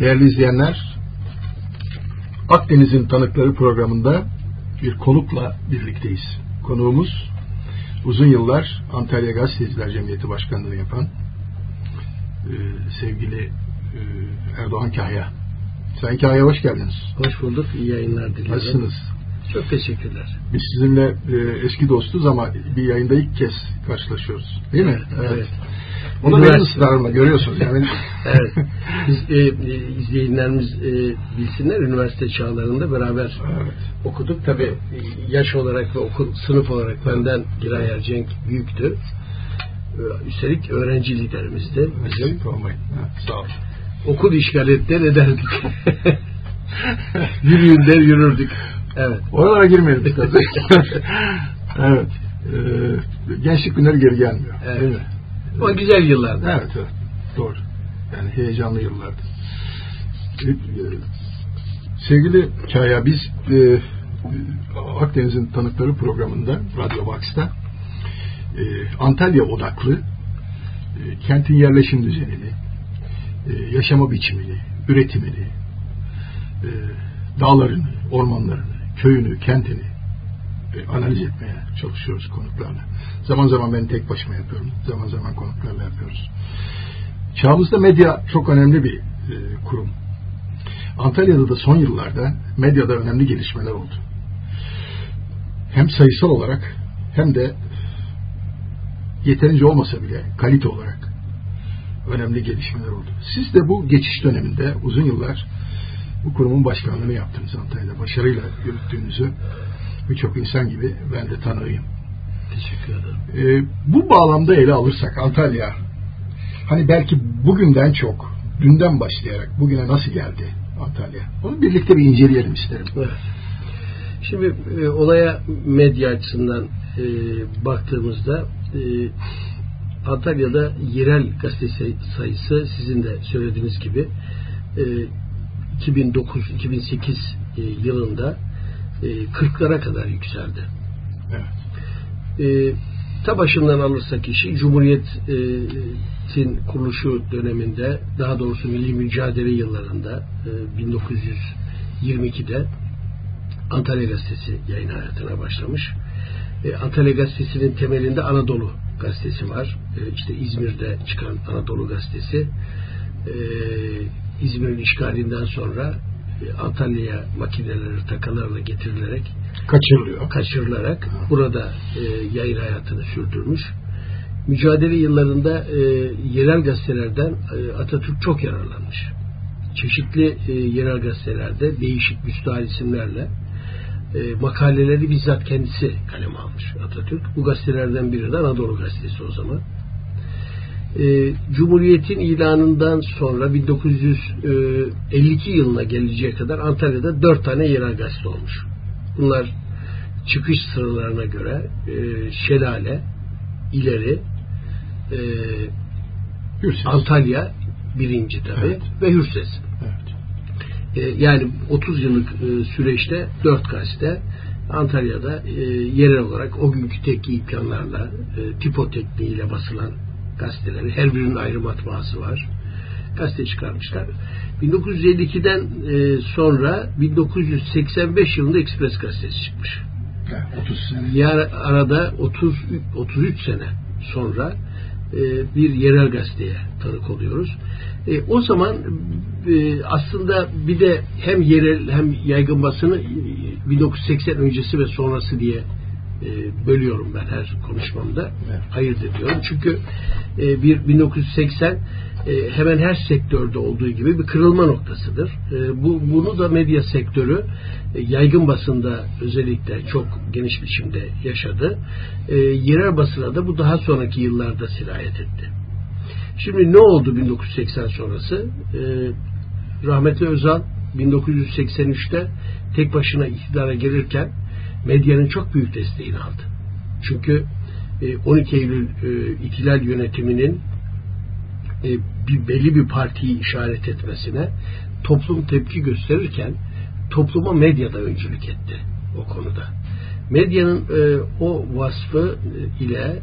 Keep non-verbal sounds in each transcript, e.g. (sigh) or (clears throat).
Değerli izleyenler, Akdeniz'in Tanıkları programında bir konukla birlikteyiz. Konuğumuz uzun yıllar Antalya Gazeteciler Cemiyeti Başkanlığı yapan e, sevgili e, Erdoğan Kahya. Sayın Kahya hoş geldiniz. Hoş bulduk. İyi yayınlar diliyorum. Nasılsınız? Çok teşekkürler. Biz sizinle e, eski dostuz ama bir yayında ilk kez karşılaşıyoruz. Değil mi? Evet. evet. Onu benim ısrarımla görüyorsunuz. Yani. (laughs) evet. Biz, e, e, izleyenlerimiz e, bilsinler üniversite çağlarında beraber evet. okuduk. Tabi e, yaş olarak ve okul sınıf olarak benden Giray Ercenk büyüktü. E, üstelik öğrenci liderimizdi. Bizim. Olmayın. Sağ olun. Okul işgal etti ederdik. (laughs) Yürüyün der yürürdük. Evet. Oralara girmeyelim. (laughs) evet. Ee, gençlik günleri geri gelmiyor. Evet. Değil mi? Ama güzel yıllardı. Evet, evet. Doğru. Yani heyecanlı yıllardı. Ee, sevgili Kaya biz e, Akdeniz'in Tanıkları programında Radyo Box'ta e, Antalya odaklı e, kentin yerleşim düzenini e, yaşama biçimini, üretimini e, dağlarını, ormanlarını, köyünü, kentini e, analiz etmeye çalışıyoruz konuklarla. Zaman zaman ben tek başıma yapıyorum. Zaman zaman konuklarla yapıyoruz. Çağımızda medya çok önemli bir e, kurum. Antalya'da da son yıllarda medyada önemli gelişmeler oldu. Hem sayısal olarak hem de yeterince olmasa bile kalite olarak önemli gelişmeler oldu. Siz de bu geçiş döneminde uzun yıllar bu kurumun başkanlığını yaptınız Antalya'da. Başarıyla yürüttüğünüzü birçok insan gibi ben de tanıyayım. Teşekkür ederim. Ee, bu bağlamda ele alırsak Antalya hani belki bugünden çok dünden başlayarak bugüne nasıl geldi Antalya? Onu birlikte bir inceleyelim isterim. Evet. Şimdi e, olaya medya açısından e, baktığımızda e, Antalya'da yerel gazete sayısı sizin de söylediğiniz gibi e, 2009-2008 e, yılında e, 40'lara kadar yükseldi. Evet. E, ta başından alırsak işi Cumhuriyet'in kuruluşu döneminde daha doğrusu milli mücadele yıllarında e, 1922'de Antalya Gazetesi yayın hayatına başlamış. E, Antalya Gazetesi'nin temelinde Anadolu Gazetesi var. E, işte İzmir'de çıkan Anadolu Gazetesi. E, İzmir'in işgalinden sonra e, Antalya'ya makineleri takalarla getirilerek kaçırılıyor. Kaçırılarak burada e, yayın hayatını sürdürmüş. Mücadele yıllarında e, yerel gazetelerden e, Atatürk çok yararlanmış. Çeşitli e, yerel gazetelerde değişik müstahil isimlerle e, makaleleri bizzat kendisi kaleme almış Atatürk. Bu gazetelerden biri de Anadolu Gazetesi o zaman e, Cumhuriyet'in ilanından sonra 1952 yılına geleceğe kadar Antalya'da dört tane yerel gazete olmuş. Bunlar çıkış sıralarına göre e, Şelale, İleri, e, Antalya birinci tabi evet. ve Hürses. Evet. E, yani 30 yıllık e, süreçte dört gazete Antalya'da e, yerel olarak o günkü teknik imkanlarla e, tipo tekniğiyle basılan gazeteleri. Her birinin ayrı matbaası var. Gazete çıkarmışlar. 1952'den e, sonra 1985 yılında Express gazetesi çıkmış. 30 sene. Yani arada 30 33 sene sonra e, bir yerel gazeteye tanık oluyoruz. E, o zaman e, aslında bir de hem yerel hem yaygın basını 1980 öncesi ve sonrası diye e, bölüyorum ben her konuşmamda. Evet. Ayırt ediyorum. Çünkü e, bir 1980 e, hemen her sektörde olduğu gibi bir kırılma noktasıdır. E, bu bunu da medya sektörü e, yaygın basında özellikle çok geniş biçimde yaşadı. E, yerel basına da bu daha sonraki yıllarda sirayet etti. Şimdi ne oldu 1980 sonrası? E, rahmetli Özal 1983'te tek başına iktidara gelirken medyanın çok büyük desteğini aldı. Çünkü 12 e, Eylül e, ihtilal yönetiminin e, bir belli bir partiyi işaret etmesine toplum tepki gösterirken topluma medyada öncülük etti o konuda. Medyanın o vasfı ile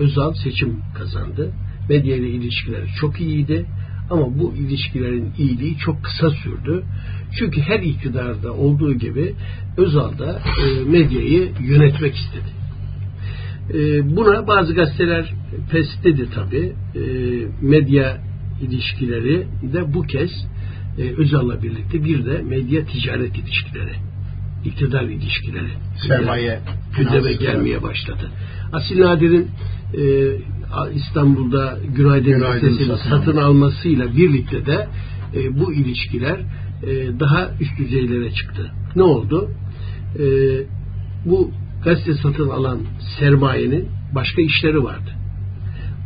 Özal seçim kazandı. Medya ile ilişkileri çok iyiydi. Ama bu ilişkilerin iyiliği çok kısa sürdü. Çünkü her iktidarda olduğu gibi Özal da e, medyayı yönetmek istedi. E, buna bazı gazeteler pes dedi tabi. E, medya ilişkileri de bu kez e, Özal'la birlikte bir de medya ticaret ilişkileri, iktidar ilişkileri sermaye gündeme gelmeye başladı. Asil Nadir'in e, İstanbul'da Günaydın, Günaydın satın almasıyla birlikte de e, bu ilişkiler e, daha üst düzeylere çıktı. Ne oldu? E, bu gazete satın alan sermayenin başka işleri vardı.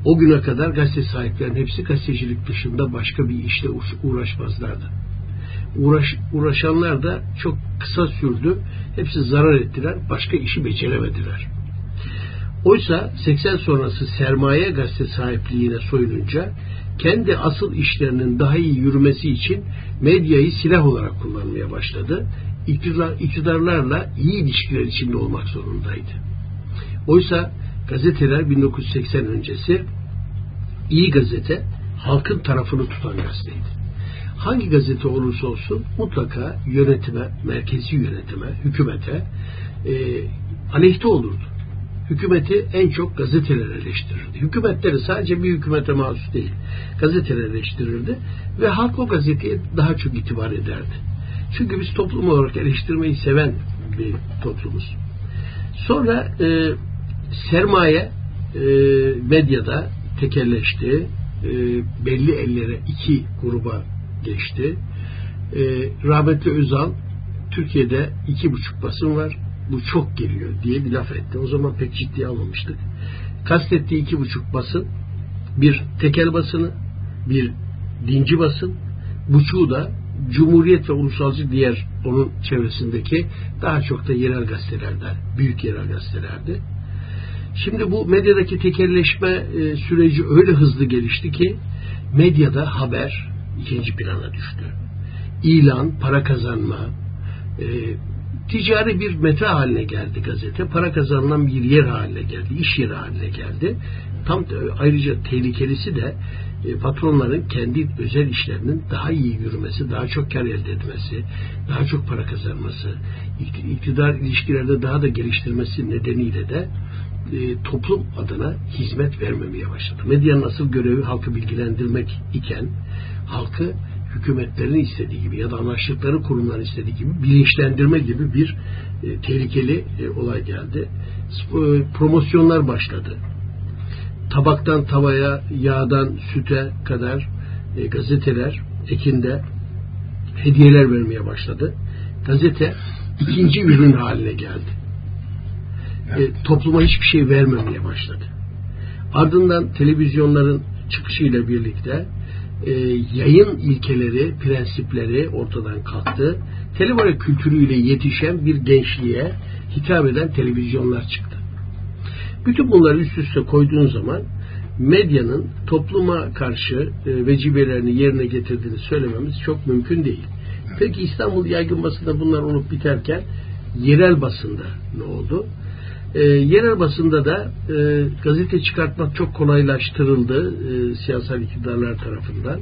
O güne kadar gazete sahiplerinin hepsi gazetecilik dışında başka bir işle uğraşmazlardı. Uğraş, uğraşanlar da çok kısa sürdü. Hepsi zarar ettiler. Başka işi beceremediler. Oysa 80 sonrası sermaye gazete sahipliğine soyununca kendi asıl işlerinin daha iyi yürümesi için medyayı silah olarak kullanmaya başladı. İktidar, iktidarlarla iyi ilişkiler içinde olmak zorundaydı. Oysa gazeteler 1980 öncesi iyi gazete halkın tarafını tutan gazeteydi. Hangi gazete olursa olsun mutlaka yönetime, merkezi yönetime, hükümete e, aleyhte olurdu hükümeti en çok gazeteler eleştirirdi. Hükümetleri sadece bir hükümete mahsus değil. Gazeteler eleştirirdi ve halk o gazeteye daha çok itibar ederdi. Çünkü biz toplum olarak eleştirmeyi seven bir toplumuz. Sonra e, sermaye e, medyada tekelleşti. E, belli ellere iki gruba geçti. E, Rahmetli Özal Türkiye'de iki buçuk basın var bu çok geliyor diye bir laf etti. O zaman pek ciddiye almamıştık. Kastettiği iki buçuk basın bir tekel basını, bir dinci basın, buçuğu da Cumhuriyet ve ulusalcı diğer onun çevresindeki daha çok da yerel gazetelerden, büyük yerel gazetelerdi. Şimdi bu medyadaki tekelleşme e, süreci öyle hızlı gelişti ki medyada haber ikinci plana düştü. İlan, para kazanma, e, ticari bir meta haline geldi gazete. Para kazanılan bir yer haline geldi. iş yeri haline geldi. Tam ayrıca tehlikelisi de e, patronların kendi özel işlerinin daha iyi yürümesi, daha çok kar elde etmesi, daha çok para kazanması, iktidar ilişkilerde daha da geliştirmesi nedeniyle de e, toplum adına hizmet vermemeye başladı. Medyanın asıl görevi halkı bilgilendirmek iken halkı hükümetlerin istediği gibi ya da anlaştıkları kurumların istediği gibi bilinçlendirme gibi bir e, tehlikeli e, olay geldi. E, promosyonlar başladı. Tabaktan tavaya, yağdan süte kadar e, gazeteler ekinde hediyeler vermeye başladı. Gazete ikinci ürün haline geldi. E, topluma hiçbir şey vermemeye başladı. Ardından televizyonların çıkışıyla birlikte e, yayın ilkeleri, prensipleri ortadan kalktı. Televizyon kültürüyle yetişen bir gençliğe hitap eden televizyonlar çıktı. Bütün bunları üst üste koyduğun zaman medyanın topluma karşı e, vecibelerini yerine getirdiğini söylememiz çok mümkün değil. Peki İstanbul yaygın basında bunlar olup biterken yerel basında ne oldu? E, yerel basında da e, gazete çıkartmak çok kolaylaştırıldı e, siyasal iktidarlar tarafından.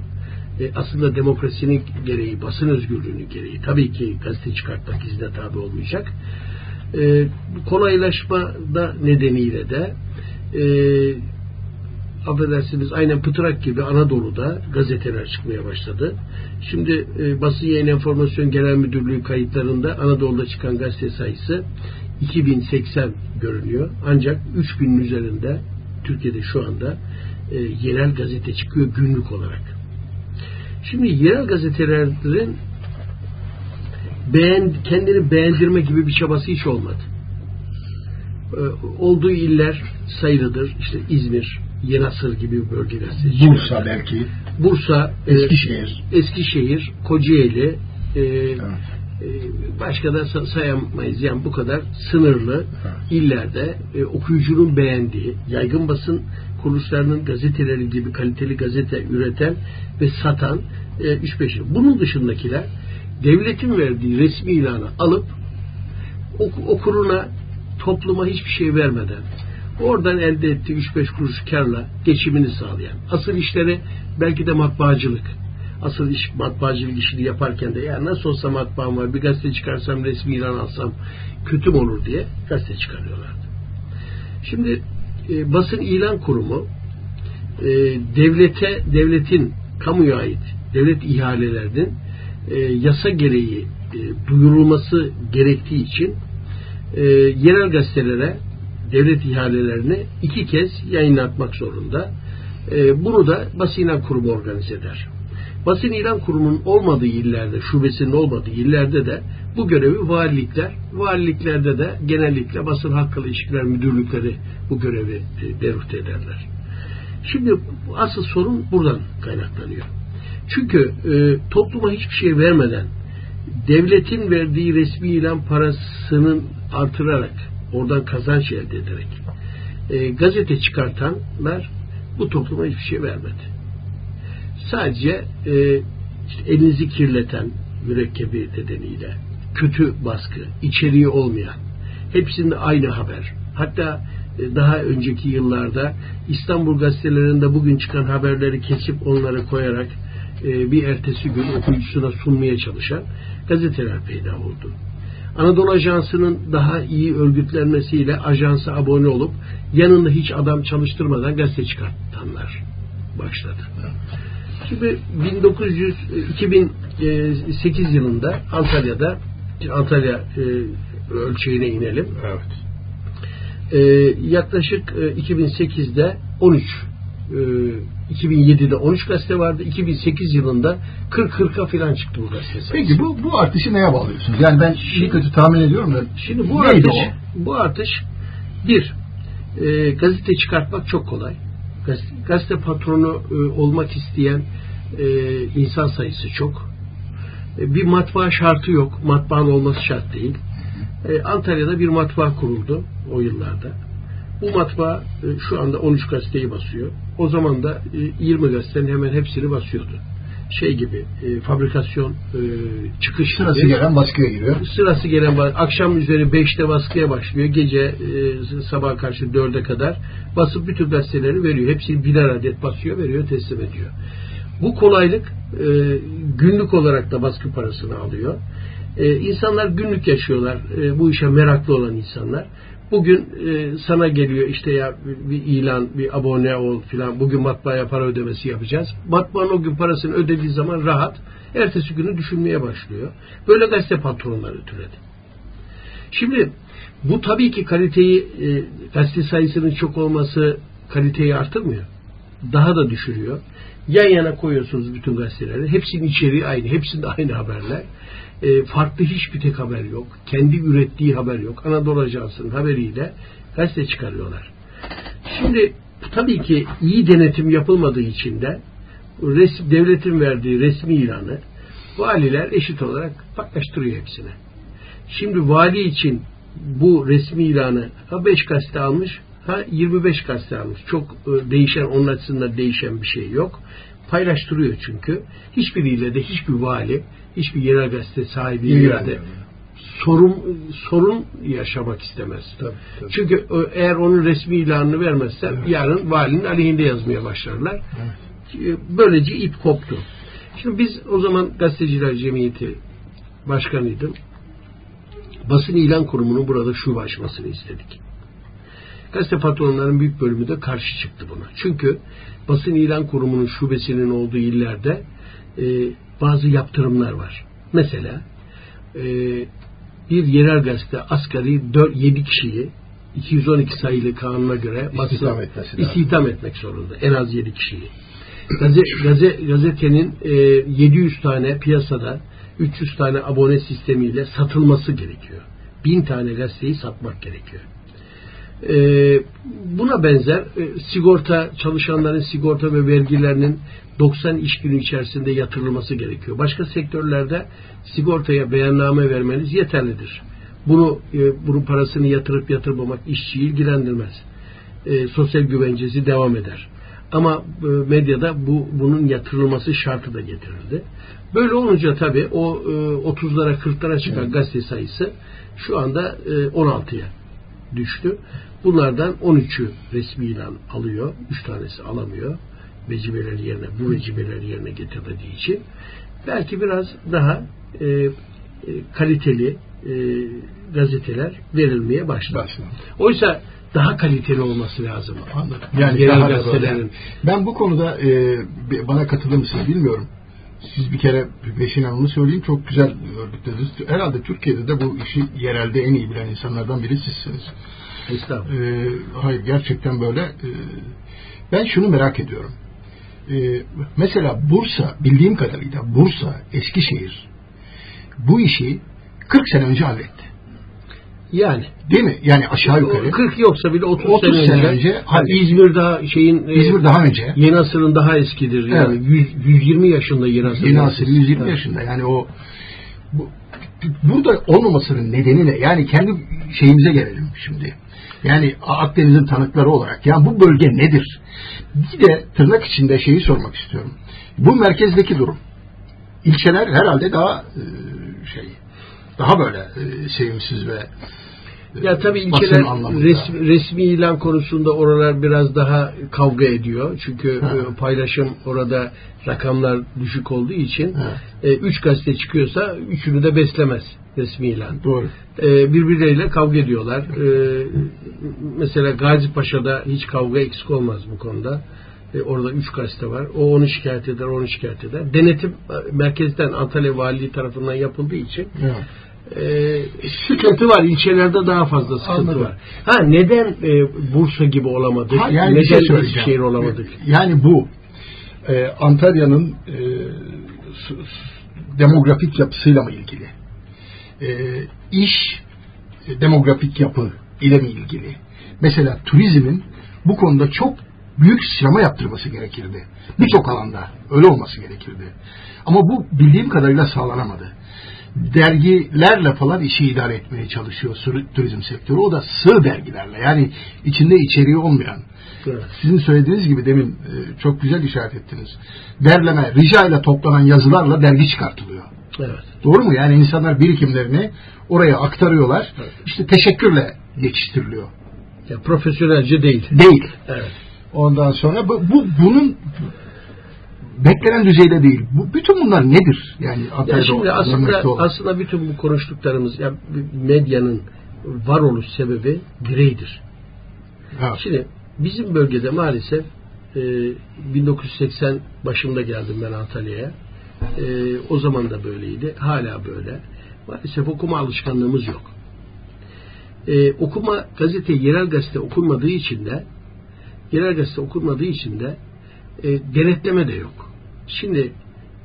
E, aslında demokrasinin gereği, basın özgürlüğünün gereği tabii ki gazete çıkartmak izne tabi olmayacak. E, kolaylaşma da nedeniyle de e, affedersiniz aynen Pıtrak gibi Anadolu'da gazeteler çıkmaya başladı. Şimdi e, Basın Yayın Enformasyon Genel Müdürlüğü kayıtlarında Anadolu'da çıkan gazete sayısı 2080 görünüyor. Ancak 3000'in üzerinde Türkiye'de şu anda e, yerel gazete çıkıyor günlük olarak. Şimdi yerel gazetelerin beğen, kendini beğendirme gibi bir çabası hiç olmadı. E, olduğu iller sayılıdır. İşte İzmir, Yenasır gibi bölgeler Bursa belki. Bursa, e, Eskişehir. E, Eskişehir, Kocaeli, e, evet başka da sayamayız. Yani bu kadar sınırlı illerde e, okuyucunun beğendiği, yaygın basın kuruluşlarının gazeteleri gibi kaliteli gazete üreten ve satan e, 3-5 Bunun dışındakiler devletin verdiği resmi ilanı alıp okuruna topluma hiçbir şey vermeden Oradan elde ettiği 3-5 kuruş karla geçimini sağlayan. Asıl işleri belki de matbaacılık. Asıl iş matbaacılık işini yaparken de ya nasıl olsa matbaam var bir gazete çıkarsam resmi ilan alsam kötü mü olur diye gazete çıkarıyorlardı. Şimdi e, basın ilan kurumu e, devlete devletin kamuya ait devlet ihalelerinin e, yasa gereği e, duyurulması gerektiği için e, yerel gazetelere devlet ihalelerini iki kez yayınlatmak zorunda. E, bunu da basın ilan kurumu organize eder. Basın ilan kurumunun olmadığı illerde, şubesinin olmadığı illerde de bu görevi valilikler, valiliklerde de genellikle basın hakkı ilişkiler müdürlükleri bu görevi e, derüft ederler. Şimdi asıl sorun buradan kaynaklanıyor. Çünkü e, topluma hiçbir şey vermeden devletin verdiği resmi ilan parasının artırarak oradan kazanç elde ederek e, gazete çıkartanlar bu topluma hiçbir şey vermedi. Sadece e, işte elinizi kirleten mürekkebi nedeniyle kötü baskı, içeriği olmayan hepsinde aynı haber. Hatta e, daha önceki yıllarda İstanbul gazetelerinde bugün çıkan haberleri kesip onları koyarak e, bir ertesi gün okuyucusuna sunmaya çalışan gazeteler peyda oldu. Anadolu Ajansı'nın daha iyi örgütlenmesiyle ajansa abone olup yanında hiç adam çalıştırmadan gazete çıkartanlar başladı. Şimdi 1900 2008 yılında Antalya'da Antalya e, ölçeğine inelim. Evet. E, yaklaşık e, 2008'de 13 e, 2007'de 13 gazete vardı. 2008 yılında 40-40'a falan çıktı bu gazete sayısı. Peki bu, bu artışı neye bağlıyorsunuz? Yani ben şimdi, kötü tahmin ediyorum da. Şimdi bu artış, o? bu artış bir, e, gazete çıkartmak çok kolay. Gazete, patronu e, olmak isteyen e, insan sayısı çok. E, bir matbaa şartı yok. Matbaanın olması şart değil. E, Antalya'da bir matbaa kuruldu o yıllarda. Bu matbaa e, şu anda 13 gazeteyi basıyor. O zaman da e, 20 gazetenin hemen hepsini basıyordu. Şey gibi e, fabrikasyon e, çıkış sırası gibi. gelen baskıya giriyor. Sırası gelen akşam üzeri 5'te baskıya başlıyor. Gece e, sabah karşı 4'e kadar basıp bütün gazeteleri veriyor. Hepsini birer adet basıyor, veriyor, teslim ediyor. Bu kolaylık e, günlük olarak da baskı parasını alıyor. E, insanlar günlük yaşıyorlar. E, bu işe meraklı olan insanlar. Bugün e, sana geliyor işte ya bir ilan, bir abone ol filan. Bugün matbaaya para ödemesi yapacağız. Matbaanın o gün parasını ödediği zaman rahat. Ertesi günü düşünmeye başlıyor. Böyle gazete patronları türedi. Şimdi bu tabii ki kaliteyi e, gazete sayısının çok olması kaliteyi artırmıyor. Daha da düşürüyor. Yan yana koyuyorsunuz bütün gazeteleri. Hepsinin içeriği aynı. Hepsinde aynı haberler. E, farklı hiçbir tek haber yok. Kendi ürettiği haber yok. Anadolu Ajansı'nın haberiyle gazete çıkarıyorlar. Şimdi tabii ki iyi denetim yapılmadığı için de resim, devletin verdiği resmi ilanı valiler eşit olarak paylaştırıyor hepsine. Şimdi vali için bu resmi ilanı ha 5 gazete almış ha 25 gazete almış. Çok e, değişen onun açısından değişen bir şey yok. Paylaştırıyor çünkü. Hiçbiriyle de hiçbir vali, hiçbir yerel gazete sahibiyle de sorun sorun yaşamak istemez. Tabii, tabii. Çünkü e, eğer onun resmi ilanını vermezse evet. yarın valinin aleyhinde yazmaya başlarlar. Evet. E, böylece ip koptu. Şimdi biz o zaman gazeteciler cemiyeti başkanıydım. Basın ilan kurumunun burada şu açmasını istedik. Gazete patronlarının büyük bölümü de karşı çıktı buna. Çünkü basın ilan kurumunun şubesinin olduğu illerde e, bazı yaptırımlar var. Mesela e, bir yerel gazete asgari 4, 7 kişiyi 212 sayılı kanuna göre istihdam, istihdam etmek zorunda. En az 7 kişiyi. Gazete, gazete, gazetenin e, 700 tane piyasada 300 tane abone sistemiyle satılması gerekiyor. 1000 tane gazeteyi satmak gerekiyor. E, buna benzer e, sigorta çalışanların sigorta ve vergilerinin 90 iş günü içerisinde yatırılması gerekiyor. Başka sektörlerde sigortaya beyanname vermeniz yeterlidir. Bunu e, bunun parasını yatırıp yatırmamak işçiyi ilgilendirmez. E, sosyal güvencesi devam eder. Ama medyada bu bunun yatırılması şartı da getirildi. Böyle olunca tabii o e, 30'lara 40'lara çıkan gazete sayısı şu anda e, 16'ya düştü. Bunlardan 13'ü resmi ilan alıyor. 3 tanesi alamıyor. Vecibeleri yerine, bu vecibeleri yerine getirmediği için. Belki biraz daha e, e, kaliteli e, gazeteler verilmeye başladı. Başladı. Oysa daha kaliteli olması lazım. Anladım. Yani da gazetelerin. Ben bu konuda e, bana katılır mısınız bilmiyorum. Siz bir kere Beşin Hanım'ı söyleyeyim çok güzel örgütlediniz. Herhalde Türkiye'de de bu işi yerelde en iyi bilen insanlardan biri sizsiniz. Estağfurullah. E, hayır gerçekten böyle. E, ben şunu merak ediyorum. E, mesela Bursa bildiğim kadarıyla Bursa, Eskişehir bu işi 40 sene önce halletti. Yani Değil mi? Yani aşağı yukarı. 40 yoksa bile 30, 30 sene, sene önce. önce, Hani İzmir daha şeyin e, İzmir daha önce. Yeni asırın daha eskidir. Yani Evet. 100, 120 yaşında yeni asır. Yeni asır 120 Evet. yaşında. Yani o bu, burada olmamasının nedeni ne? Yani kendi şeyimize gelelim şimdi. Yani Akdeniz'in tanıkları olarak. Yani bu bölge nedir? Bir de tırnak içinde şeyi sormak istiyorum. Bu merkezdeki durum. İlçeler herhalde daha e, şey daha böyle e, sevimsiz ve e, Ya tabii ilçeler resmi, resmi ilan konusunda oralar biraz daha kavga ediyor. Çünkü Ha. e, paylaşım orada rakamlar düşük olduğu için Ha. e, üç gazete çıkıyorsa üçünü de beslemez resmi ilan. Doğru. E, birbirleriyle kavga ediyorlar. E, mesela Gazi Paşa'da hiç kavga eksik olmaz bu konuda. E, orada üç gazete var. O onu şikayet eder, onu şikayet eder. Denetim merkezden Antalya Valiliği tarafından yapıldığı için Evet. E, sıkıntı var. İlçelerde daha fazla sıkıntı Anladım. var. Ha neden e, Bursa gibi olamadık? Ha, yani bir neden şey. Eskişehir olamadık? Yani bu e, Antalya'nın e, demografik yapısıyla mı ilgili? E, iş e, demografik yapı ile mi ilgili? Mesela turizmin bu konuda çok büyük sinema yaptırması gerekirdi. Birçok alanda öyle olması gerekirdi. Ama bu bildiğim kadarıyla sağlanamadı. Dergilerle falan işi idare etmeye çalışıyor turizm sektörü. O da sığ dergilerle yani içinde içeriği olmayan Evet. sizin söylediğiniz gibi demin e, çok güzel işaret ettiniz. Derleme, rica ile toplanan yazılarla dergi çıkartılıyor. Evet. Doğru mu? Yani insanlar birikimlerini oraya aktarıyorlar. Evet. İşte teşekkürle geçiştiriliyor. Ya, profesyonelce değil. Değil. Evet. Ondan sonra bu, bu bunun beklenen düzeyde değil. Bu bütün bunlar nedir? Yani Ya şimdi aslında aslında bütün bu konuştuklarımız ya medyanın varoluş sebebi bireydir. Evet. Şimdi bizim bölgede maalesef e, 1980 başında geldim ben Antalya'ya. E, o zaman da böyleydi. Hala böyle. Maalesef okuma alışkanlığımız yok. E, okuma gazete, yerel gazete okunmadığı için de yerel gazete okunmadığı için de e, denetleme de yok. Şimdi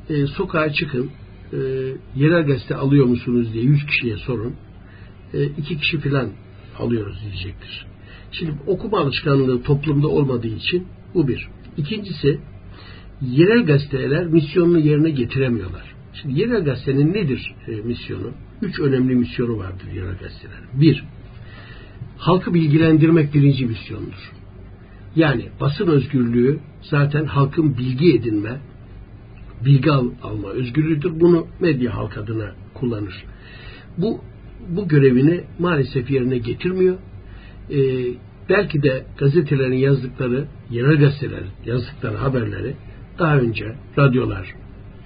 e, sokağa çıkın e, yerel gazete alıyor musunuz diye 100 kişiye sorun. E, iki kişi falan alıyoruz diyecektir. Şimdi okuma alışkanlığı toplumda olmadığı için bu bir. İkincisi yerel gazeteler misyonunu yerine getiremiyorlar. Şimdi yerel gazetenin nedir e, misyonu? Üç önemli misyonu vardır yerel gazetelerin. Bir, halkı bilgilendirmek birinci misyondur. Yani basın özgürlüğü zaten halkın bilgi edinme, bilgi al, alma özgürlüğüdür. Bunu medya halk adına kullanır. Bu bu görevini maalesef yerine getirmiyor. Ee, belki de gazetelerin yazdıkları, yerel gazetelerin yazdıkları haberleri daha önce radyolar,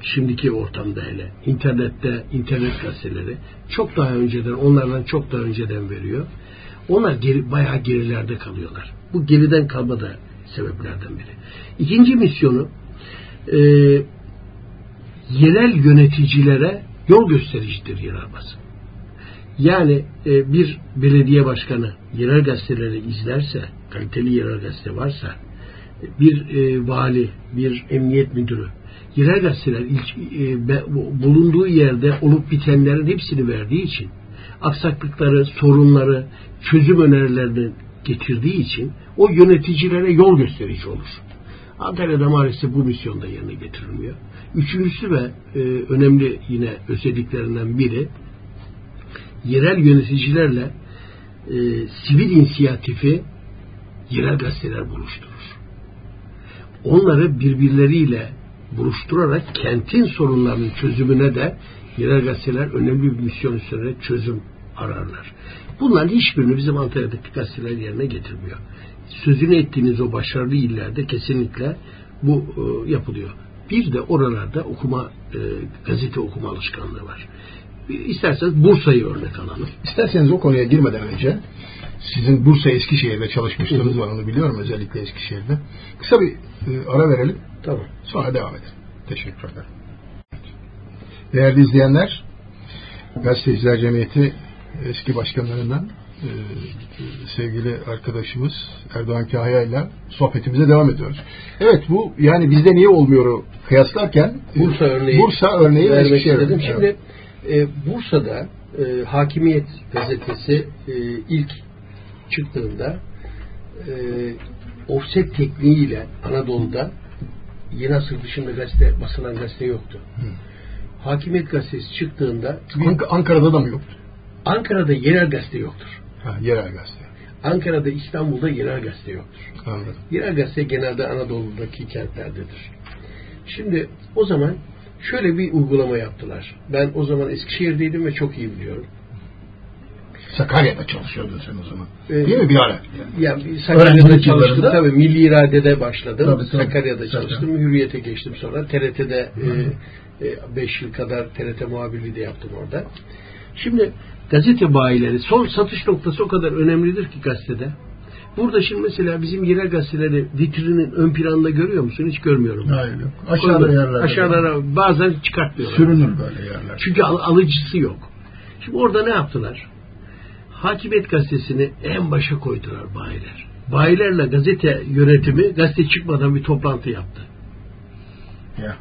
şimdiki ortamda hele, internette, internet gazeteleri çok daha önceden, onlardan çok daha önceden veriyor. Onlar geri, bayağı gerilerde kalıyorlar. Bu geriden kalma da sebeplerden biri. İkinci misyonu e, yerel yöneticilere yol göstericidir yerel. Yani e, bir belediye başkanı yerel gazeteleri izlerse, kaliteli yerel gazete varsa, bir e, vali, bir emniyet müdürü, yerel gazeteler ilk, e, be, bulunduğu yerde olup bitenlerin hepsini verdiği için, aksaklıkları, sorunları, çözüm önerilerini getirdiği için o yöneticilere yol gösterici olur. Antalya'da maalesef bu misyonda yerine getirilmiyor. Üçüncüsü ve e, önemli yine özelliklerinden biri yerel yöneticilerle e, sivil inisiyatifi yerel gazeteler buluşturur. Onları birbirleriyle buluşturarak kentin sorunlarının çözümüne de yerel gazeteler önemli bir misyon üstlenerek çözüm ararlar. Bunların hiçbirini bizim Antalya'daki gazeteler yerine getirmiyor. Sözünü ettiğiniz o başarılı illerde kesinlikle bu e, yapılıyor. Bir de oralarda okuma e, gazete okuma alışkanlığı var. İsterseniz Bursa'yı örnek alalım. İsterseniz o konuya girmeden önce sizin Bursa Eskişehir'de çalışmışlığınız var onu biliyorum özellikle Eskişehir'de. Kısa bir e, ara verelim. Tamam. Sonra devam edelim. Teşekkür ederim. Değerli izleyenler, Gazeteciler Cemiyeti eski başkanlarından e, sevgili arkadaşımız Erdoğan Kahya ile sohbetimize devam ediyoruz. Evet bu yani bizde niye olmuyor kıyaslarken Bursa örneği, Bursa örneği vermek istedim. Şimdi e, Bursa'da e, Hakimiyet gazetesi e, ilk çıktığında e, offset tekniğiyle Anadolu'da yeni asır dışında gazete, basılan gazete yoktu. Hı. Hakimiyet gazetesi çıktığında Ank Ankara'da da mı yoktu? Ankara'da yerel gazete yoktur. Ha, yerel gazete. Ankara'da, İstanbul'da yerel gazete yoktur. Anladım. Yerel gazete genelde Anadolu'daki kentlerdedir. Şimdi o zaman şöyle bir uygulama yaptılar. Ben o zaman Eskişehir'deydim ve çok iyi biliyorum. Sakarya'da çalışıyordun sen o zaman. Ee, Değil mi bir ara? Yani Sakarya'da çalıştım tabii. Milli İrade'de başladım. Tabii, tabii. Sakarya'da çalıştım. Zaten. Hürriyet'e geçtim sonra. TRT'de 5 e, e, yıl kadar TRT muhabirliği de yaptım orada. Şimdi gazete bayileri son satış noktası o kadar önemlidir ki gazetede. Burada şimdi mesela bizim yerel gazeteleri vitrinin ön planında görüyor musun? Hiç görmüyorum. Hayır yok. Aşağıda yerler. Aşağılara bazen çıkartmıyorlar. Sürünür böyle yerler. Çünkü al alıcısı yok. Şimdi orada ne yaptılar? Hakimiyet gazetesini en başa koydular bayiler. Bayilerle gazete yönetimi gazete çıkmadan bir toplantı yaptı. Ya.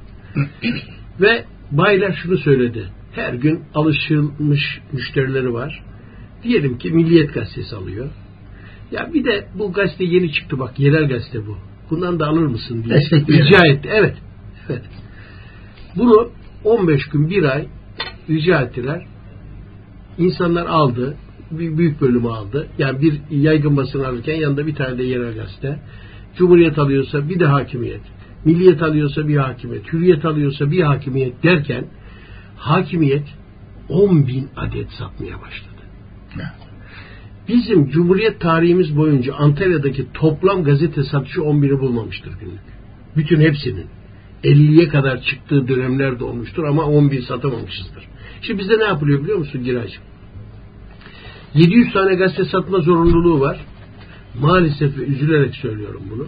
Ve bayiler şunu söyledi. Her gün alışılmış müşterileri var. Diyelim ki Milliyet gazetesi alıyor. Ya bir de bu gazete yeni çıktı bak yerel gazete bu. Bundan da alır mısın diye (laughs) rica etti. Evet. Evet. Bunu 15 gün bir ay rica ettiler. İnsanlar aldı bir büyük bölümü aldı. Yani bir yaygın basın alırken yanında bir tane de yerel gazete. Cumhuriyet alıyorsa bir de hakimiyet. Milliyet alıyorsa bir hakimiyet. Hürriyet alıyorsa bir hakimiyet derken hakimiyet 10 bin adet satmaya başladı. Bizim Cumhuriyet tarihimiz boyunca Antalya'daki toplam gazete satışı 10 bini bulmamıştır günlük. Bütün hepsinin. 50'ye kadar çıktığı dönemler de olmuştur ama 10 bin satamamışızdır. Şimdi bizde ne yapılıyor biliyor musun Giraycığım? 700 tane gazete satma zorunluluğu var. Maalesef ve üzülerek söylüyorum bunu.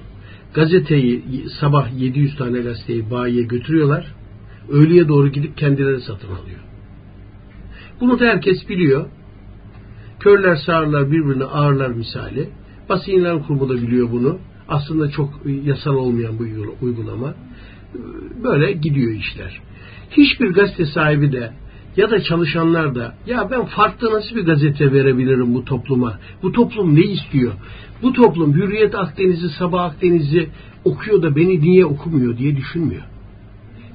Gazeteyi sabah 700 tane gazeteyi bayiye götürüyorlar. Öğleye doğru gidip kendileri satın alıyor. Bunu da herkes biliyor. Körler sağırlar birbirine ağırlar misali. Basın ilan kurumu da biliyor bunu. Aslında çok yasal olmayan bu uygulama. Böyle gidiyor işler. Hiçbir gazete sahibi de ya da çalışanlar da ya ben farklı nasıl bir gazete verebilirim bu topluma? Bu toplum ne istiyor? Bu toplum Hürriyet Akdeniz'i, Sabah Akdeniz'i okuyor da beni niye okumuyor diye düşünmüyor.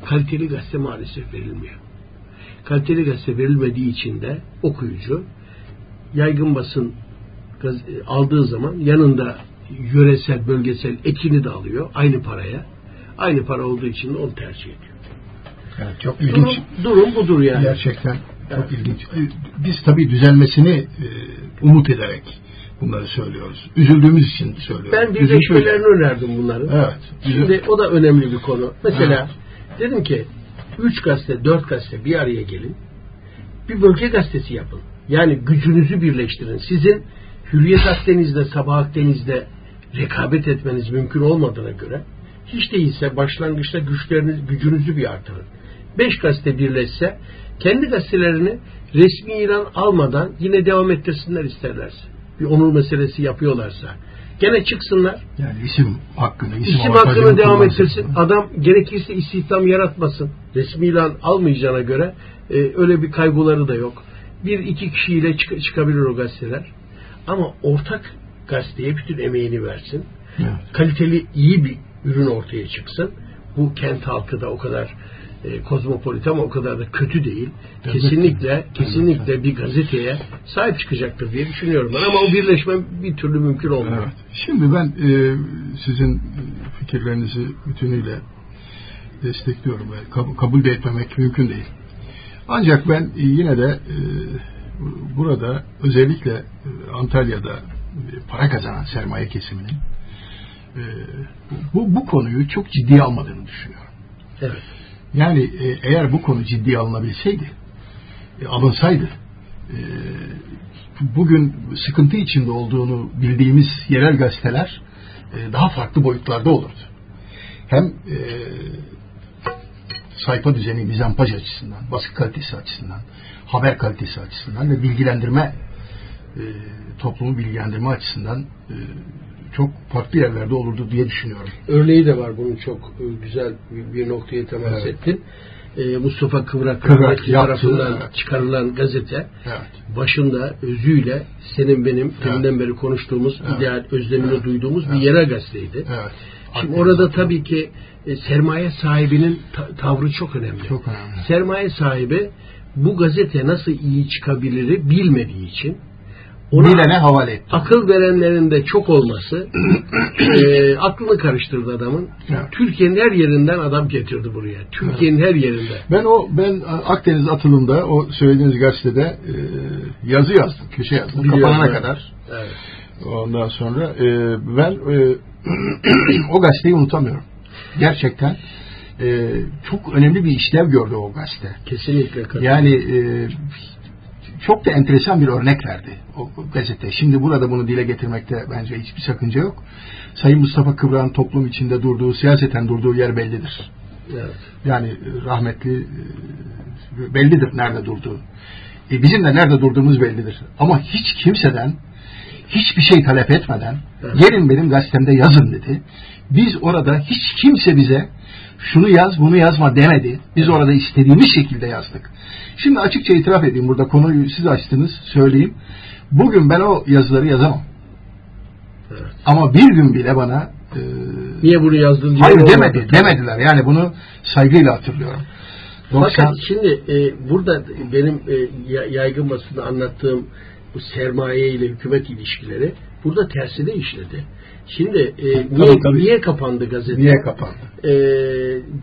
Kaliteli gazete maalesef verilmiyor. Kaliteli gazete verilmediği için de okuyucu yaygın basın aldığı zaman yanında yöresel, bölgesel ekini de alıyor aynı paraya. Aynı para olduğu için de onu tercih ediyor. Evet, çok ilginç. Durum, durum budur yani. Gerçekten çok evet. ilginç. Biz tabii düzelmesini e, umut ederek bunları söylüyoruz. Üzüldüğümüz için söylüyoruz. Ben birleşmelerini önerdim bunları. Evet. Şimdi o da önemli bir konu. Mesela evet. Dedim ki üç gazete, dört gazete bir araya gelin. Bir bölge gazetesi yapın. Yani gücünüzü birleştirin. Sizin Hürriyet Akdeniz'de, Sabah Akdeniz'de rekabet etmeniz mümkün olmadığına göre hiç değilse başlangıçta güçleriniz, gücünüzü bir artırın beş gazete birleşse kendi gazetelerini resmi ilan almadan yine devam ettirsinler isterlerse. Bir onur meselesi yapıyorlarsa. Gene çıksınlar. Yani isim hakkını, isim, isim hakkını devam ettirsin. Adam gerekirse istihdam yaratmasın. Resmi ilan almayacağına göre e, öyle bir kaygıları da yok. Bir iki kişiyle çık çıkabilir o gazeteler. Ama ortak gazeteye bütün emeğini versin. Evet. Kaliteli iyi bir ürün ortaya çıksın. Bu kent halkı da o kadar e, kozmopolit ama o kadar da kötü değil. Kesinlikle kesinlikle bir gazeteye sahip çıkacaktır diye düşünüyorum ben ama o birleşme bir türlü mümkün olmuyor. Evet. Şimdi ben e, sizin fikirlerinizi bütünüyle destekliyorum. Kabul, kabul de etmemek mümkün değil. Ancak ben yine de e, burada özellikle e, Antalya'da e, para kazanan sermaye kesiminin e, bu, bu konuyu çok ciddiye almadığını düşünüyorum. Evet. Yani e, eğer bu konu ciddiye alınabilseydi, e, alınsaydı, e, bugün sıkıntı içinde olduğunu bildiğimiz yerel gazeteler daha farklı boyutlarda olurdu. Hem sayfa düzeni, mizampaj açısından, baskı kalitesi açısından, haber kalitesi açısından ve bilgilendirme toplumu bilgilendirme açısından çok farklı yerlerde olurdu diye düşünüyorum. Örneği de var bunun çok e, güzel bir noktaya temas Evet. ettin. E, Mustafa Kıvrak, Kıvrak tarafından evet. çıkarılan gazete Evet. başında özüyle senin benim deminden beri konuştuğumuz Evet. ideal özlemini Evet. duyduğumuz bir Evet. yerel gazeteydi. Evet. Şimdi orada tabii ki e, sermaye sahibinin ta- tavrı çok önemli. çok önemli. Sermaye sahibi bu gazete nasıl iyi çıkabilir bilmediği için ona Bilene havale etti. akıl verenlerin de çok olması (clears throat) e, aklını karıştırdı adamın. Evet. Türkiye'nin her yerinden adam getirdi buraya. Türkiye'nin her yerinde. Ben o ben Akdeniz atılımda o söylediğiniz gazetede e, yazı yazdım, köşe yazdım. Biliyorum, Kapanana evet. kadar. Evet. Ondan sonra e, ben e, (clears throat) o gazeteyi unutamıyorum. Gerçekten e, çok önemli bir işlev gördü o gazete. Kesinlikle katılıyorum. Yani e, çok da enteresan bir örnek verdi o gazete. Şimdi burada bunu dile getirmekte bence hiçbir sakınca yok. Sayın Mustafa Kıvrak'ın toplum içinde durduğu, siyaseten durduğu yer bellidir. Evet. Yani e, rahmetli e, bellidir nerede durduğu. E, bizim de nerede durduğumuz bellidir. Ama hiç kimseden hiçbir şey talep etmeden Evet. gelin benim gazetemde yazın dedi. Biz orada hiç kimse bize şunu yaz bunu yazma demedi. Biz orada istediğimiz şekilde yazdık. Şimdi açıkça itiraf edeyim burada konuyu siz açtınız söyleyeyim. Bugün ben o yazıları yazamam. Evet. Ama bir gün bile bana e, Niye bunu yazdın diye hayır olmadı. demedi, demediler. Yani bunu saygıyla hatırlıyorum. Fakat 90 şimdi e, burada benim e, ya- yaygın basında anlattığım bu sermaye ile hükümet ilişkileri burada tersine işledi. Şimdi e, niye, tabii. niye kapandı gazete? niye kapandı? E,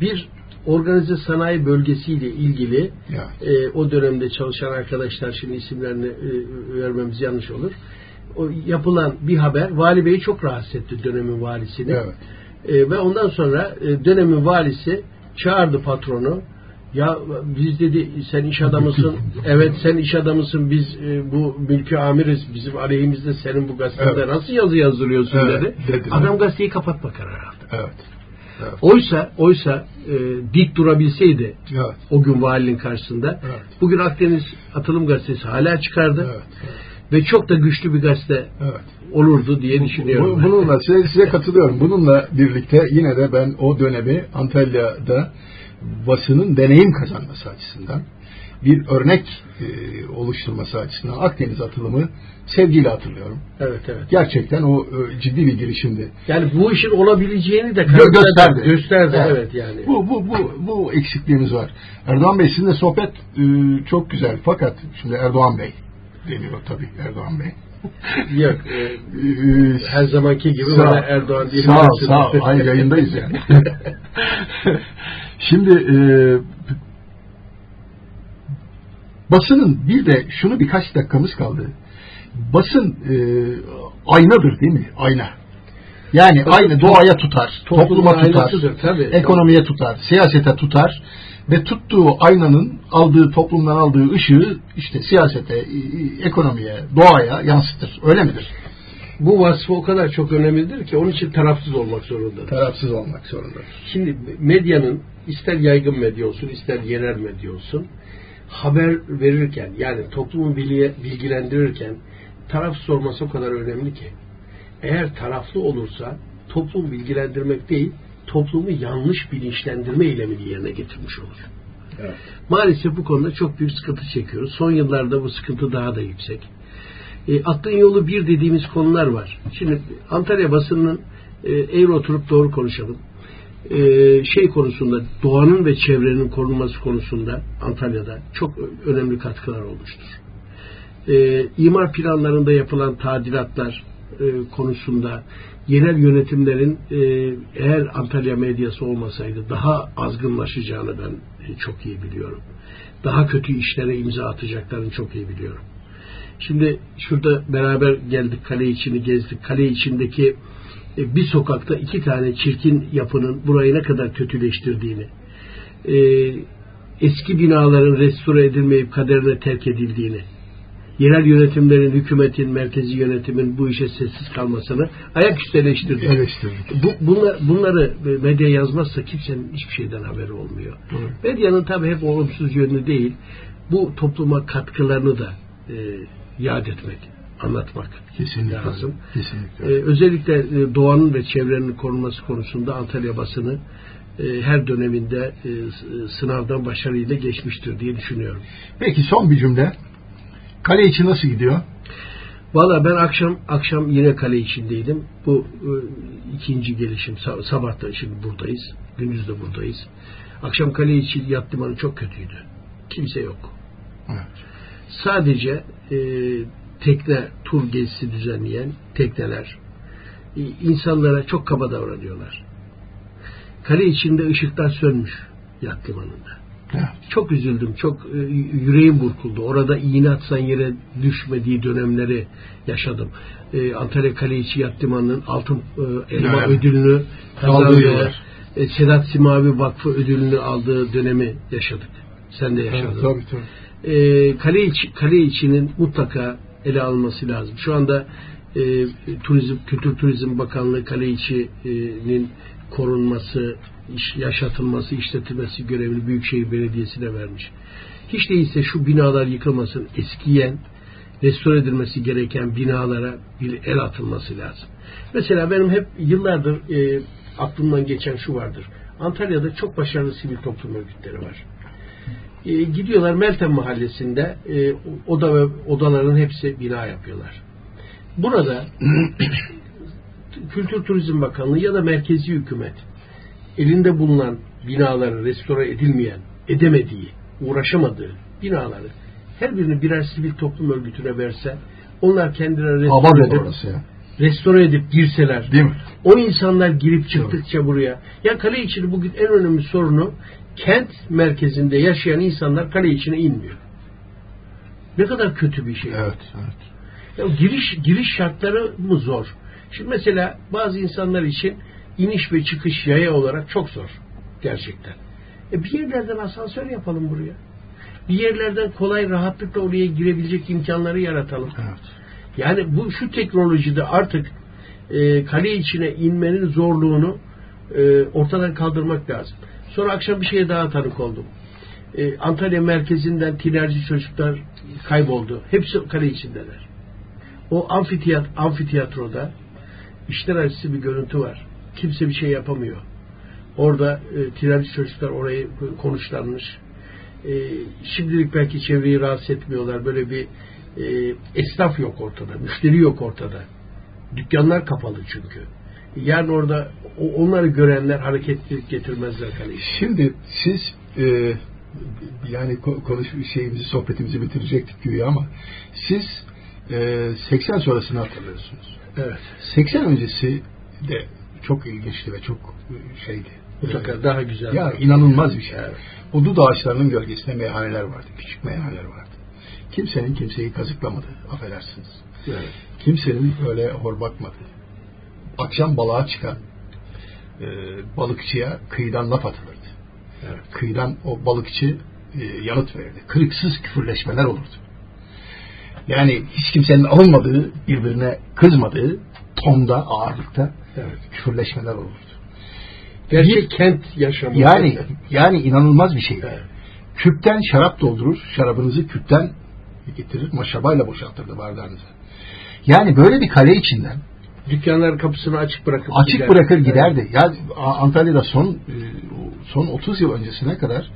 bir organize sanayi bölgesiyle ilgili Ya. e, o dönemde çalışan arkadaşlar şimdi isimlerini e, vermemiz yanlış olur. O yapılan bir haber Vali Bey'i çok rahatsız etti dönemin valisini. Evet. E, ve ondan sonra e, dönemin valisi çağırdı patronu. Ya biz dedi sen iş adamısın. (laughs) evet sen iş adamısın. Biz e, bu mülkü amiriz. Bizim aleyhimizde senin bu gazetede Evet. nasıl yazı yazdırıyorsun Evet, dedi. dediler. Adam gazeteyi kapatma kararı aldı. Evet. Evet. Oysa oysa e, dik durabilseydi Evet. o gün valinin karşısında Evet. bugün Akdeniz Atılım Gazetesi hala çıkardı Evet. ve çok da güçlü bir gazete Evet. olurdu diye düşünüyorum. Bu-. Bununla size, size katılıyorum. Bununla birlikte yine de ben o dönemi Antalya'da basının deneyim kazanması açısından bir örnek e, oluşturması açısından Akdeniz atılımı sevgiyle hatırlıyorum. Evet evet. Gerçekten o e, ciddi bir girişimdi. Yani bu işin olabileceğini de Gö- gösterdi. Gösterdi Evet. evet yani. Bu, bu, bu, bu eksikliğimiz var. Erdoğan Bey sizinle sohbet e, çok güzel. Fakat şimdi Erdoğan Bey deniyor tabii Erdoğan Bey. (laughs) Yok. e, her zamanki gibi Sağ. Erdoğan diye Sağ ol, sağ ol. Ay yayındayız yani. (laughs) (laughs) Şimdi e, basının bir de şunu birkaç dakikamız kaldı. Basın e, aynadır değil mi? Ayna. Yani Tabii, aynı doğaya tutar, topluma tutar, tabii. ekonomiye tutar, siyasete tutar ve tuttuğu aynanın aldığı toplumdan aldığı ışığı işte siyasete, ekonomiye, doğaya yansıtır. Öyle midir? Bu vasfı o kadar çok önemlidir ki onun için tarafsız olmak zorundadır. Tarafsız olmak zorundadır. Şimdi medyanın ister yaygın medya olsun ister yerel medya olsun haber verirken yani toplumu bilgi- bilgilendirirken tarafsız olması o kadar önemli ki. Eğer taraflı olursa toplum bilgilendirmek değil toplumu yanlış bilinçlendirme eylemini yerine getirmiş olur. Evet. Maalesef bu konuda çok büyük sıkıntı çekiyoruz. Son yıllarda bu sıkıntı daha da yüksek. E, aklın yolu bir dediğimiz konular var. Şimdi Antalya basınının e, eğri oturup doğru konuşalım. E, şey konusunda doğanın ve çevrenin korunması konusunda Antalya'da çok önemli katkılar olmuştur. E, imar planlarında yapılan tadilatlar e, konusunda yerel yönetimlerin eğer Antalya medyası olmasaydı daha azgınlaşacağını ben çok iyi biliyorum. Daha kötü işlere imza atacaklarını çok iyi biliyorum. Şimdi şurada beraber geldik kale içini gezdik. Kale içindeki e, bir sokakta iki tane çirkin yapının burayı ne kadar kötüleştirdiğini, e, eski binaların restore edilmeyip kaderine terk edildiğini, yerel yönetimlerin, hükümetin, merkezi yönetimin bu işe sessiz kalmasını ayaküstü eleştirdik. Eleştirdik. Bu, bunlar, bunları medya yazmazsa kimsenin hiçbir şeyden haberi olmuyor. Doğru. Medyanın tabii hep olumsuz yönü değil, bu topluma katkılarını da e, yad etmek, anlatmak Kesinlikle. lazım. Kesinlikle. Ee, özellikle e, doğanın ve çevrenin korunması konusunda Antalya basını e, her döneminde e, sınavdan başarıyla geçmiştir diye düşünüyorum. Peki son bir cümle. Kale içi nasıl gidiyor? Valla ben akşam akşam yine kale içindeydim. Bu ikinci gelişim. Sa- Sabah da şimdi buradayız. Gündüz de buradayız. Akşam kale içi yat limanı çok kötüydü. Kimse yok. Evet. Sadece e, tekne tur gezisi düzenleyen tekneler e, insanlara çok kaba davranıyorlar. Kale içinde ışıklar sönmüş yat limanında. Evet. Çok üzüldüm, çok e, yüreğim burkuldu. Orada iğne atsan yere düşmediği dönemleri yaşadım. E, Antalya Kale içi yat limanının altın e, elma Evet. ödülünü kazandığı, e, Sedat Simavi Vakfı ödülünü aldığı dönemi yaşadık. Sen de yaşadın. Evet, tabii tabii. e, kale, içi, kale içinin mutlaka ele alması lazım. Şu anda e, Turizm Kültür Turizm Bakanlığı kale içinin korunması, iş, yaşatılması, işletilmesi görevini Büyükşehir Belediyesi'ne vermiş. Hiç değilse şu binalar yıkılmasın, eskiyen, restore edilmesi gereken binalara bir el atılması lazım. Mesela benim hep yıllardır e, aklımdan geçen şu vardır. Antalya'da çok başarılı sivil toplum örgütleri var. E, gidiyorlar Meltem Mahallesi'nde e, oda ve odaların hepsi bina yapıyorlar. Burada (coughs) Kültür Turizm Bakanlığı ya da merkezi hükümet elinde bulunan binaları restore edilmeyen, edemediği, uğraşamadığı binaları her birini birer sivil toplum örgütüne verse onlar kendileri Hava restore ya. Restore edip girseler Değil mi? o insanlar girip çıktıkça buraya. Ya kale içini bugün en önemli sorunu kent merkezinde yaşayan insanlar kale içine inmiyor. Ne kadar kötü bir şey. Evet, evet. Ya giriş giriş şartları mı zor? Şimdi mesela bazı insanlar için iniş ve çıkış yaya olarak çok zor. Gerçekten. E bir yerlerden asansör yapalım buraya. Bir yerlerden kolay rahatlıkla oraya girebilecek imkanları yaratalım. Evet. Yani bu şu teknolojide artık e, kale içine inmenin zorluğunu e, ortadan kaldırmak lazım. Sonra akşam bir şeye daha tanık oldum. E, Antalya merkezinden tinerci çocuklar kayboldu. Hepsi kale içindeler. O amfiteyat, amfiteyatroda işler acısı bir görüntü var. Kimse bir şey yapamıyor. Orada e, tinerci çocuklar orayı konuşlanmış. E, şimdilik belki çevreyi rahatsız etmiyorlar. Böyle bir e, esnaf yok ortada, müşteri yok ortada. Dükkanlar kapalı çünkü. Yani orada onları görenler hareketlilik getirmezler kaleye. Şimdi siz e, yani ko- konuş şeyimizi sohbetimizi bitirecektik güya ama siz e, 80 sonrasını hatırlıyorsunuz. Evet. 80 öncesi de çok ilginçti ve çok e, şeydi. Mutlaka daha güzel. Ya inanılmaz bir şey. Evet. O dut ağaçlarının gölgesinde meyhaneler vardı. Küçük meyhaneler vardı. Kimsenin kimseyi kazıklamadı. Affedersiniz. Evet. Kimsenin öyle hor bakmadı. Akşam balığa çıkan e, balıkçıya kıyıdan laf atılırdı. Evet. Kıyıdan o balıkçı e, yanıt verirdi. Kırıksız küfürleşmeler olurdu. Yani hiç kimsenin alınmadığı, birbirine kızmadığı tonda, ağırlıkta Evet. küfürleşmeler olurdu. Gerçek kent yaşamı. Yani yani inanılmaz bir şey. Evet. Küpten şarap doldurur, şarabınızı küpten getirir, maşabayla boşaltırdı bardağınızı. Yani böyle bir kale içinden Dükkanların kapısını açık bırakıp açık gider. bırakır giderdi. Ya A- Antalya'da son e, son 30 yıl öncesine kadar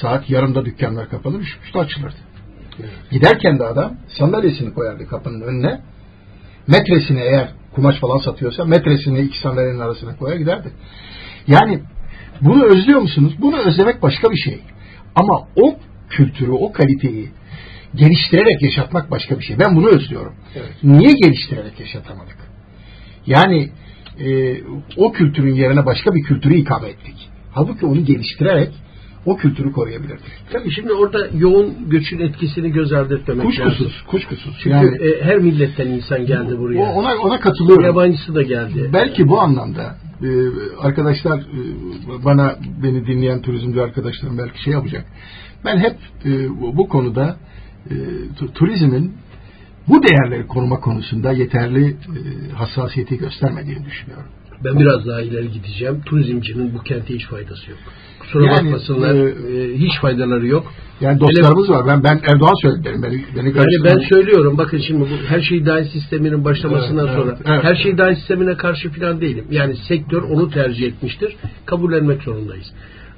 saat yarımda dükkanlar kapalı, üç buçukta açılırdı. Evet. Giderken de adam sandalyesini koyardı kapının önüne. Metresini eğer kumaş falan satıyorsa metresini iki sandalyenin arasına koyar giderdi. Yani bunu özlüyor musunuz? Bunu özlemek başka bir şey. Ama o kültürü, o kaliteyi geliştirerek yaşatmak başka bir şey. Ben bunu özlüyorum. Evet. Niye geliştirerek yaşatamadık? Yani e, o kültürün yerine başka bir kültürü ikame ettik. Halbuki onu geliştirerek o kültürü koruyabilirdik. Tabii şimdi orada yoğun göçün etkisini göz ardı etmemek kuşkusuz, lazım. Kuşkusuz. Çünkü yani, e, her milletten insan geldi buraya. Ona, ona katılıyorum. Yabancısı da geldi. Belki bu anlamda e, arkadaşlar e, bana beni dinleyen turizmci arkadaşlarım belki şey yapacak. Ben hep e, bu, konuda e, tu- turizmin bu değerleri koruma konusunda yeterli hassasiyeti göstermediğini düşünüyorum. Ben biraz daha ileri gideceğim. Turizmcinin bu kente hiç faydası yok. Kusura Yani, bakmasınlar. e, e, hiç faydaları yok. Yani dostlarımız var. Ben ben Erdoğan söyledi derim. Beni, beni Yani ben söylüyorum bakın şimdi bu her şey dahil sisteminin başlamasından Evet, sonra evet, evet. her şey dahil sistemine karşı falan değilim. Yani sektör onu tercih etmiştir. Kabullenmek zorundayız.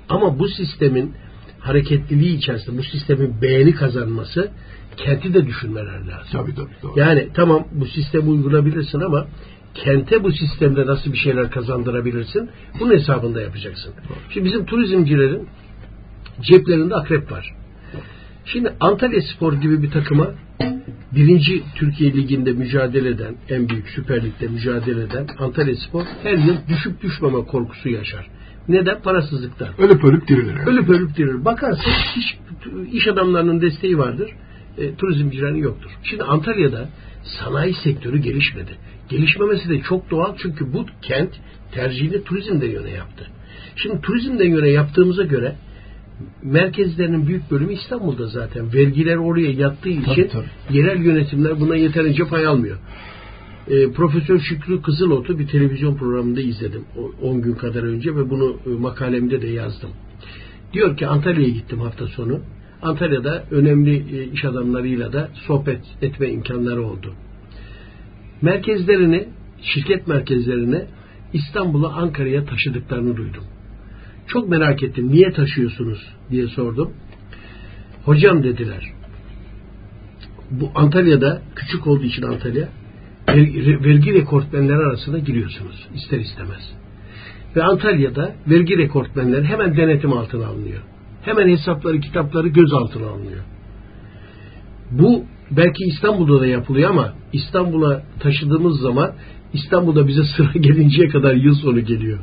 Ama bu sistemin hareketliliği içerisinde bu sistemin beğeni kazanması kenti de düşünmeler lazım. Tabii tabii. Doğru. Yani tamam bu sistemi uygulayabilirsin ama kente bu sistemde nasıl bir şeyler kazandırabilirsin bunun hesabında yapacaksın. Şimdi bizim turizmcilerin ceplerinde akrep var. Şimdi Antalya Spor gibi bir takıma birinci Türkiye Ligi'nde mücadele eden, en büyük Süper Lig'de mücadele eden Antalya Spor her yıl düşüp düşmeme korkusu yaşar. Neden? Parasızlıktan. Ölüp ölüp dirilir. yani. Ölüp ölüp dirir. Bakarsın iş, iş adamlarının desteği vardır. E, turizmcilerin yoktur. Şimdi Antalya'da sanayi sektörü gelişmedi. Gelişmemesi de çok doğal çünkü bu kent tercihini turizmden yöne yaptı. Şimdi turizmden yöne yaptığımıza göre merkezlerinin büyük bölümü İstanbul'da zaten. Vergiler oraya yattığı için tabii. yerel yönetimler buna yeterince pay almıyor. E, Profesör Şükrü Kızılot'u bir televizyon programında izledim o- 10 gün kadar önce ve bunu e, makalemde de yazdım. Diyor ki Antalya'ya gittim hafta sonu. Antalya'da önemli e, iş adamlarıyla da sohbet etme imkanları oldu. Merkezlerini, şirket merkezlerini İstanbul'a, Ankara'ya taşıdıklarını duydum. Çok merak ettim. Niye taşıyorsunuz diye sordum. Hocam dediler. Bu Antalya'da küçük olduğu için Antalya ver- vergi rekortmenleri arasına giriyorsunuz ister istemez. Ve Antalya'da vergi rekortmenleri hemen denetim altına alınıyor. Hemen hesapları, kitapları göz altına alınıyor. Bu belki İstanbul'da da yapılıyor ama İstanbul'a taşıdığımız zaman İstanbul'da bize sıra (laughs) gelinceye kadar yıl sonu geliyor.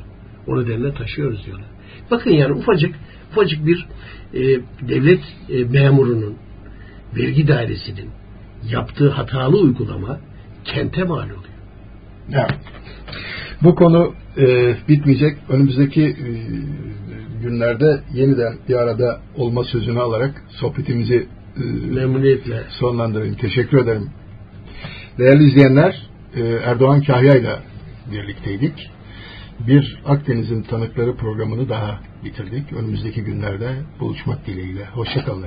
O nedenle taşıyoruz diyorlar. Bakın yani ufacık ufacık bir e, devlet e, memurunun vergi dairesinin yaptığı hatalı uygulama kente mal oluyor. Evet. Bu konu e, bitmeyecek. Önümüzdeki e, günlerde yeniden bir arada olma sözünü alarak sohbetimizi e, Memnuniyetle. sonlandırayım. Teşekkür ederim. Değerli izleyenler, e, Erdoğan Kahya ile birlikteydik. Bir Akdeniz'in tanıkları programını daha bitirdik. Önümüzdeki günlerde buluşmak dileğiyle. Hoşçakalın.